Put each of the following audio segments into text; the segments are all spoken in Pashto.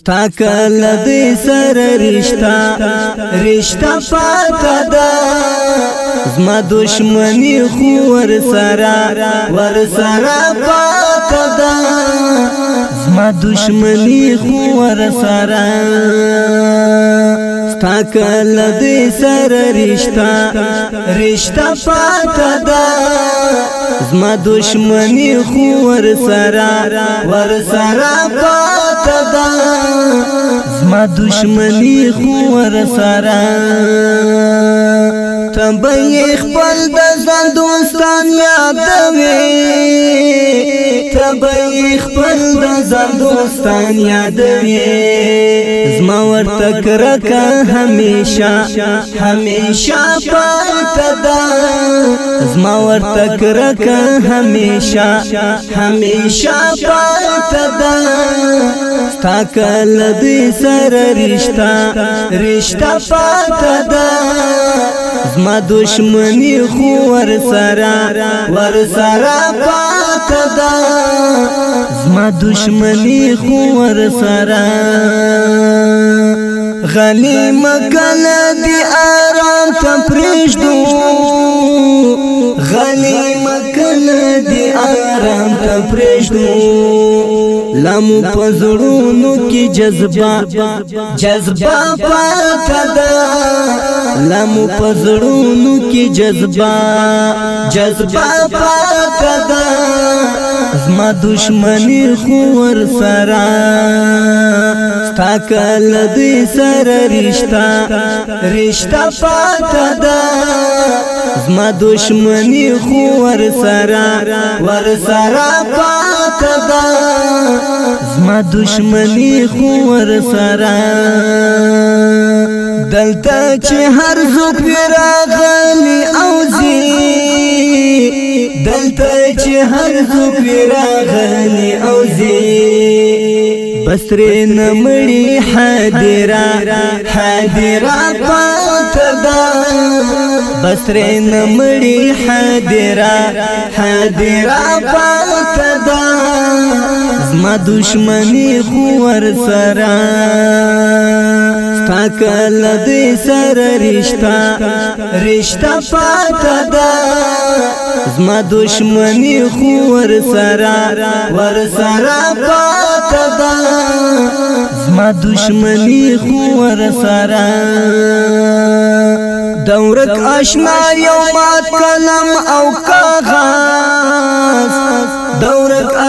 ستا کل دې سر رشتہ رشتہ پاته دا زما دشمنی خو ور سرا ور سرا پاته دا زما دشمنی خو ور سرا ستا کل دې سر رشتہ رشتہ پاته دا زما دشمنی خو ور سرا ور سرا پاته دا زما دشمنی خو ور سره تبې خپل د دوست خپل د زر دوستان یادوي زما ورته کرکه هميشه هميشه پته ده زما ورته کرکه هميشه هميشه پته ده ستا کله دې سره رښتا رښتا پته ده زما دشمني خو ور سره ور سره پته تدا زما دشمنی خو ور سرا غلی مکل دی آرام تپریش دو غلی مکل دی آرام تپریش دو لمو پزړونو کې جذبه جذبه پاکه ده لمو پزړونو کې جذبه جذبه پاکه کدا زما دشمنی خور سرا ستا کل دوی سر رشتا رشتا پاتا دا زما دشمنی خور سرا ور سرا پاتا دا زما دشمنی خور سرا دلته چې هر څوک راغلی او زی ته چې هر څوک راغلی او زی بسر نمړی حاضرہ حاضرہ پاتدا بسر نمړی حاضرہ حاضرہ پاتدا زما دشمنی خو ور سره کل دوی سر رشتا رشتا پاتا دا زما دشمنی خو ور سرا ور سرا پاتا دا زما دشمنی خو ور سرا دورک اشنا یو مات کلم او کاغان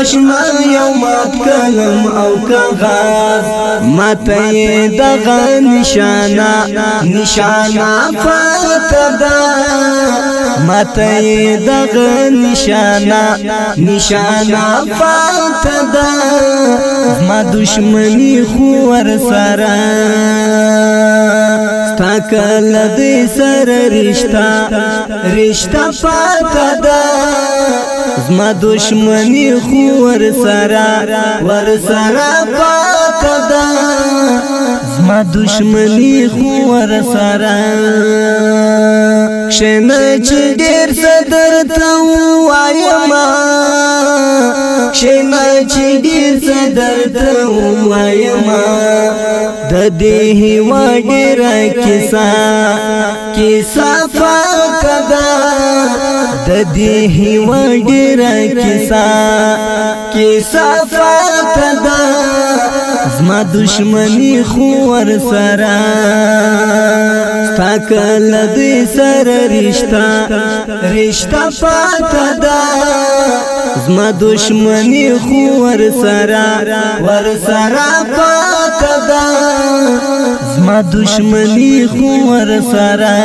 ماشمان یو مات کلم او کاغاز ما ته دغه نشانا نشانا فتدا ما ته دغه نشانا نشانا فتدا ما دشمنی خو ور سره تا کل دوی سر رشتا رشتا پاتا دا زما دشمنی خو ور سرا ور سرا پاتا دا زما دشمنی خو ور سرا شنه چې ډیر صدر ته وایم کښېنا چې ډېر څه درته ووایم د دې هېواد ډېره کیسه کیسه فاقه ده د دې هېواد ډېره کیسه کیسه فاقه ده ما دشمنی خو ور سرا تاکل دوی سر رشتہ رشتہ پاتا دا زما دشمنی خو ور سرا ور سرا پاتا دا زما دشمنی خو ور سرا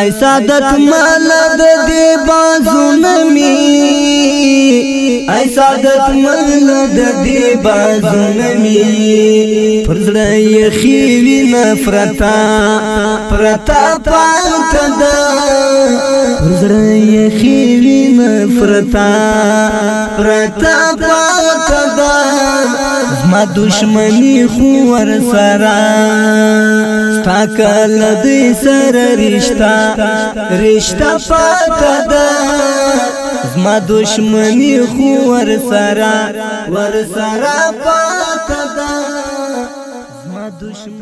ایسا دت مال د دې بازو نمی ای سعادت مند د دې بازنمی پرځړې خېوی نفرتا پرتا پات د پرځړې خېوی نفرتا پرتا پات د ما دشمنی خو ور سره ستا کله دې سره رښتا رښتا پات ده زما دشمنی خو ور سرا ور سرا پاک دا زما دشمنی